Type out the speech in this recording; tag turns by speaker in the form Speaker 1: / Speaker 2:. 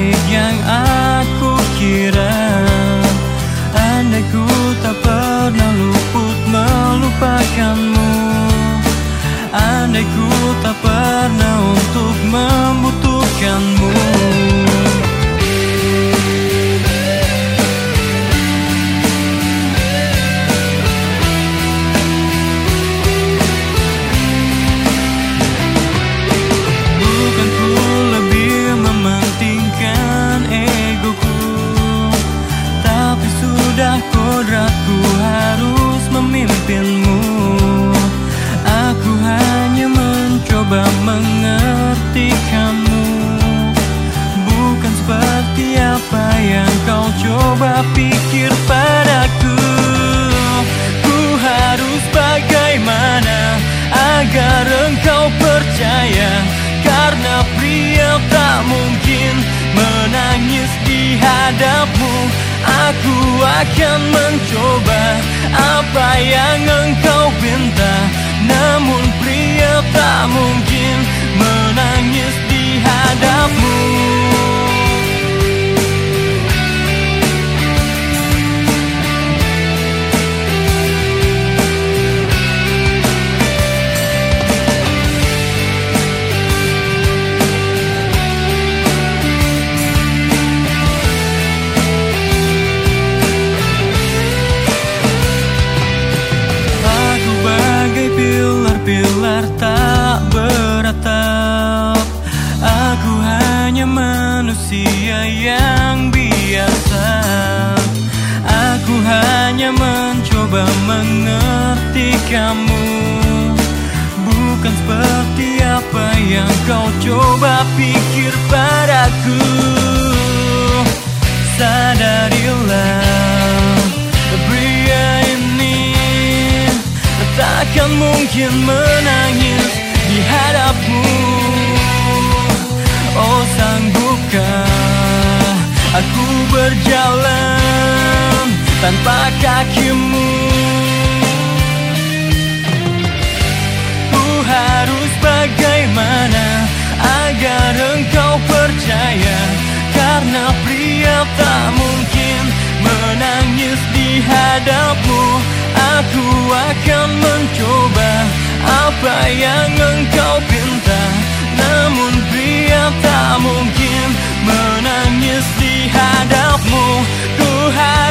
Speaker 1: baik yang aku kira. Andai ku tak pernah luput melupakanmu. Andai ku tak pernah untuk membutuhkanmu. coba pikir padaku. Ku harus bagaimana Agar engkau percaya? Karena pria tak mungkin Menangis di hadapmu. Aku akan mencoba Apa yang engkau minta. Namun pria tak mungkin hanya manusia yang biasa. Aku hanya mencoba mengerti kamu. Bukan seperti apa yang kau coba pikir padaku. Takkan mungkin menangis di hadapmu Oh sanggupkah aku berjalan tanpa kakimu Ku harus bagaimana agar engkau percaya Karena pria tak mungkin menangis di hadapmu Aku akan mencoba apa yang engkau hadapmu harus